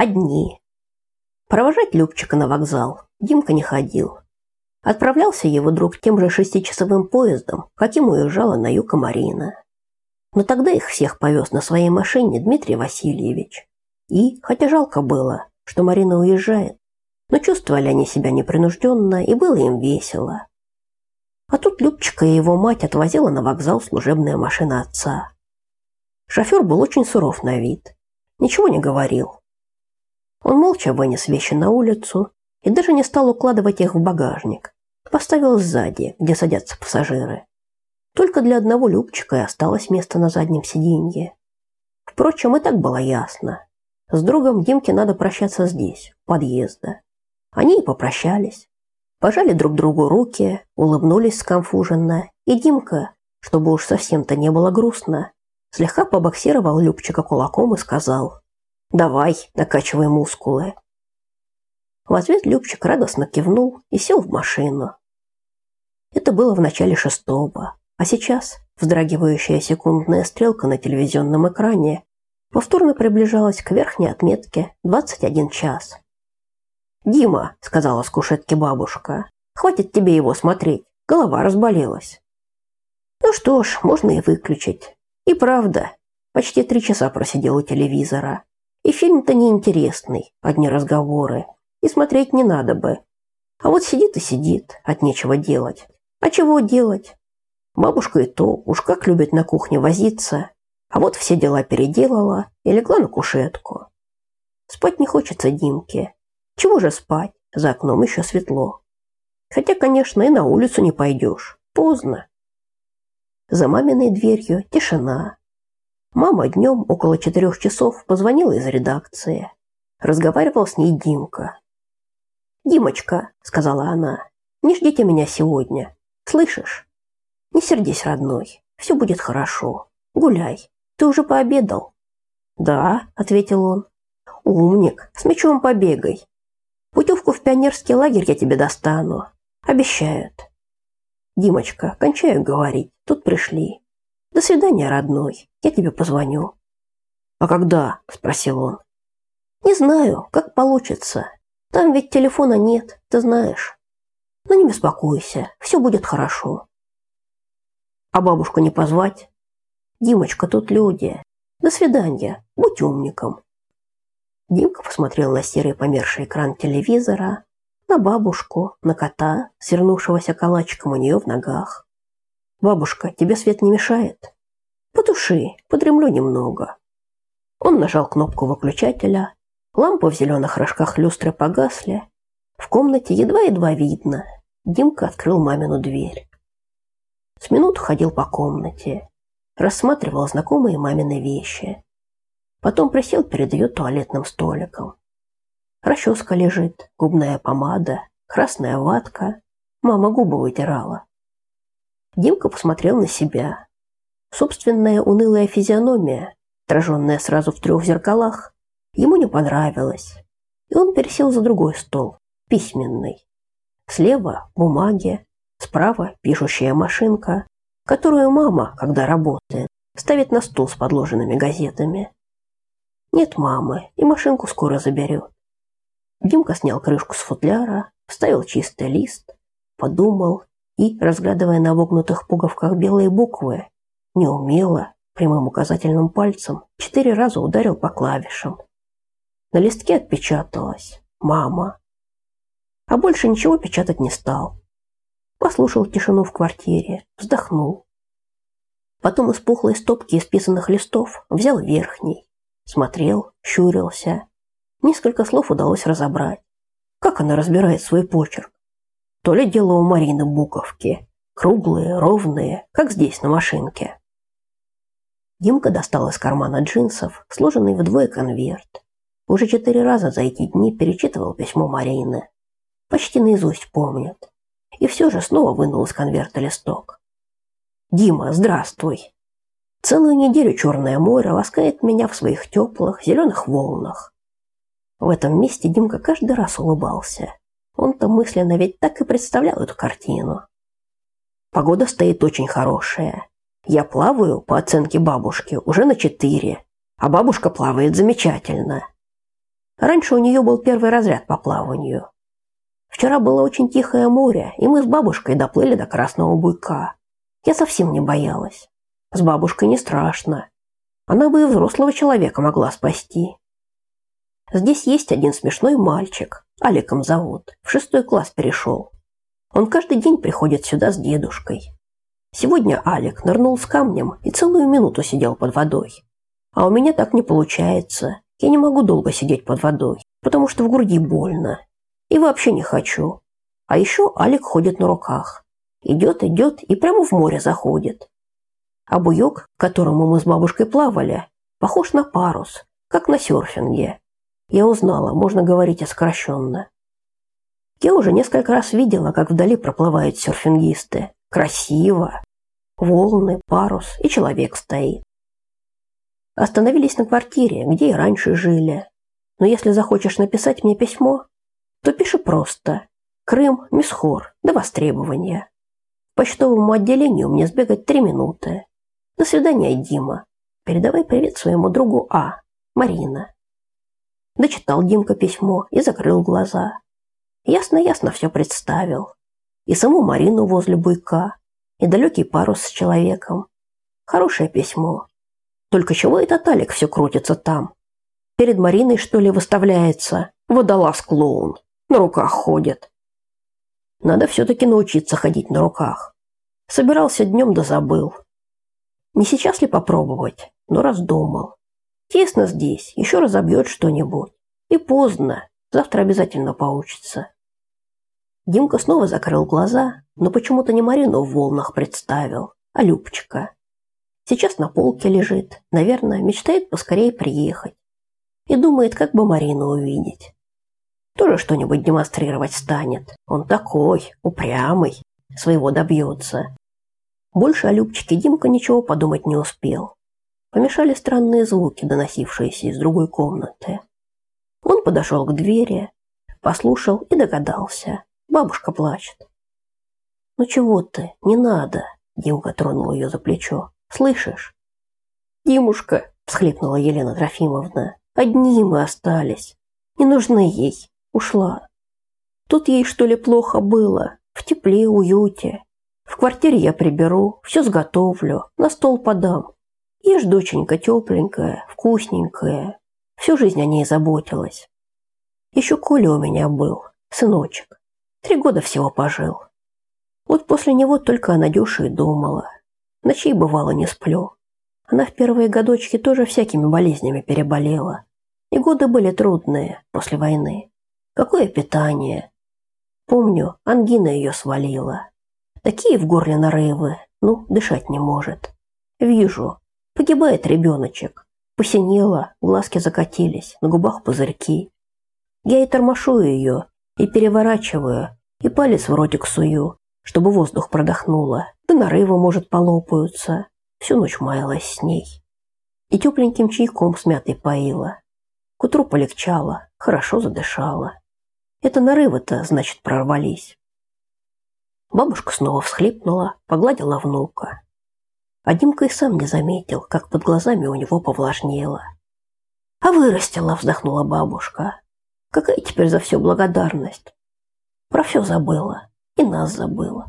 Одни. Провожать Любчика на вокзал Димка не ходил. Отправлялся его друг тем же шестичасовым поездом, каким уезжала на юг Марина. Но тогда их всех повез на своей машине Дмитрий Васильевич. И, хотя жалко было, что Марина уезжает, но чувствовали они себя непринужденно, и было им весело. А тут Любчика и его мать отвозила на вокзал служебная машина отца. Шофер был очень суров на вид, ничего не говорил. Он молча вынес вещи на улицу и даже не стал укладывать их в багажник. Поставил сзади, где садятся пассажиры. Только для одного Любчика и осталось место на заднем сиденье. Впрочем, и так было ясно. С другом Димке надо прощаться здесь, у подъезда. Они и попрощались. Пожали друг другу руки, улыбнулись сконфуженно, и Димка, чтобы уж совсем-то не было грустно, слегка побоксировал Любчика кулаком и сказал «Давай, накачивай мускулы». В ответ Любчик радостно кивнул и сел в машину. Это было в начале шестого, а сейчас вздрагивающая секундная стрелка на телевизионном экране повторно приближалась к верхней отметке 21 час. «Дима», — сказала с кушетки бабушка, — «хватит тебе его смотреть, голова разболелась». Ну что ж, можно и выключить. И правда, почти три часа просидел у телевизора. И фильм-то неинтересный, одни разговоры. И смотреть не надо бы. А вот сидит и сидит, от нечего делать. А чего делать? Бабушка и то уж как любит на кухне возиться. А вот все дела переделала и легла на кушетку. Спать не хочется Димке. Чего же спать? За окном еще светло. Хотя, конечно, и на улицу не пойдешь. Поздно. За маминой дверью тишина. Мама днем около четырех часов позвонила из редакции. Разговаривал с ней Димка. «Димочка», — сказала она, — «не ждите меня сегодня. Слышишь? Не сердись, родной. Все будет хорошо. Гуляй. Ты уже пообедал?» «Да», — ответил он. «Умник. С мечом побегай. Путевку в пионерский лагерь я тебе достану. Обещают. Димочка, кончаю говорить. Тут пришли. До свидания, родной. Я тебе позвоню. А когда? спросил он. Не знаю, как получится. Там ведь телефона нет, ты знаешь. Но не беспокойся, все будет хорошо. А бабушку не позвать? Димочка, тут люди. До свидания. Будь умником. Димка посмотрел на серый померший экран телевизора, на бабушку, на кота, свернувшегося калачиком у нее в ногах. «Бабушка, тебе свет не мешает?» «Потуши, подремлю немного». Он нажал кнопку выключателя, лампы в зеленых рожках люстры погасли, в комнате едва-едва видно. Димка открыл мамину дверь. С минуту ходил по комнате, рассматривал знакомые мамины вещи. Потом присел перед ее туалетным столиком. Расческа лежит, губная помада, красная ватка. Мама губы вытирала. Димка посмотрел на себя. Собственная унылая физиономия, отраженная сразу в трех зеркалах, ему не понравилась. И он пересел за другой стол, письменный. Слева бумаги, справа пишущая машинка, которую мама, когда работает, ставит на стол с подложенными газетами. Нет мамы, и машинку скоро заберет. Димка снял крышку с футляра, вставил чистый лист, подумал и, разглядывая на вогнутых пуговках белые буквы, неумело, прямым указательным пальцем, четыре раза ударил по клавишам. На листке отпечаталось «Мама». А больше ничего печатать не стал. Послушал тишину в квартире, вздохнул. Потом из пухлой стопки исписанных листов взял верхний, смотрел, щурился, Несколько слов удалось разобрать. Как она разбирает свой почерк? То ли дело у Марины буковки. Круглые, ровные, как здесь на машинке. Димка достал из кармана джинсов сложенный вдвое конверт. Уже четыре раза за эти дни перечитывал письмо Марины. Почти наизусть помнит. И все же снова вынул из конверта листок. «Дима, здравствуй!» Целую неделю Черное море ласкает меня в своих теплых зеленых волнах. В этом месте Димка каждый раз улыбался. Он-то мысленно ведь так и представлял эту картину. Погода стоит очень хорошая. Я плаваю, по оценке бабушки, уже на четыре, а бабушка плавает замечательно. Раньше у нее был первый разряд по плаванию. Вчера было очень тихое море, и мы с бабушкой доплыли до Красного Буйка. Я совсем не боялась. С бабушкой не страшно. Она бы и взрослого человека могла спасти. Здесь есть один смешной мальчик, Аликом зовут, в шестой класс перешел. Он каждый день приходит сюда с дедушкой. Сегодня Алик нырнул с камнем и целую минуту сидел под водой. А у меня так не получается. Я не могу долго сидеть под водой, потому что в груди больно. И вообще не хочу. А еще Алик ходит на руках. Идет, идет и прямо в море заходит. А буек, к которому мы с бабушкой плавали, похож на парус, как на серфинге. Я узнала, можно говорить сокращенно. Я уже несколько раз видела, как вдали проплывают серфингисты. Красиво. Волны, парус и человек стоит. Остановились на квартире, где и раньше жили. Но если захочешь написать мне письмо, то пиши просто. Крым, Мисхор, до востребования. К почтовому отделению мне сбегать три минуты. До свидания, Дима. Передавай привет своему другу А, Марина. Дочитал Димка письмо и закрыл глаза. Ясно-ясно все представил. И саму Марину возле буйка, и далекий парус с человеком. Хорошее письмо. Только чего этот Алик все крутится там? Перед Мариной, что ли, выставляется? Водолаз-клоун. На руках ходит. Надо все-таки научиться ходить на руках. Собирался днем да забыл. Не сейчас ли попробовать? Но раздумал. Тесно здесь, еще разобьет что-нибудь. И поздно. Завтра обязательно получится. Димка снова закрыл глаза, но почему-то не Марину в волнах представил, а Любчика. Сейчас на полке лежит, наверное, мечтает поскорее приехать. И думает, как бы Марину увидеть. Тоже что-нибудь демонстрировать станет. Он такой, упрямый, своего добьется. Больше о Любчике Димка ничего подумать не успел. Помешали странные звуки, доносившиеся из другой комнаты. Он подошел к двери, послушал и догадался. Бабушка плачет. «Ну чего ты? Не надо!» Димка тронул ее за плечо. «Слышишь?» «Димушка!» – всхлипнула Елена Трофимовна. «Одни мы остались. Не нужны ей. Ушла. Тут ей, что ли, плохо было? В тепле, уюте. В квартире я приберу, все сготовлю, на стол подам. Ешь, доченька, тепленькая, вкусненькая. Всю жизнь о ней заботилась. Еще Коля у меня был, сыночек. Три года всего пожил. Вот после него только о Надюше и думала. Ночей бывало не сплю. Она в первые годочки тоже всякими болезнями переболела. И годы были трудные после войны. Какое питание? Помню, ангина ее свалила. Такие в горле нарывы, ну, дышать не может. Вижу, погибает ребеночек. Посинела, глазки закатились, на губах пузырьки. Я и тормошу ее, и переворачиваю, и палец в ротик сую, чтобы воздух продохнуло, да нарывы, может, полопаются. Всю ночь маялась с ней. И тепленьким чайком с мятой поила. К утру полегчало, хорошо задышала. Это нарывы-то, значит, прорвались. Бабушка снова всхлипнула, погладила внука. А Димка и сам не заметил, как под глазами у него повлажнело. «А вырастила», — вздохнула бабушка. Какая теперь за все благодарность? Про все забыла и нас забыла.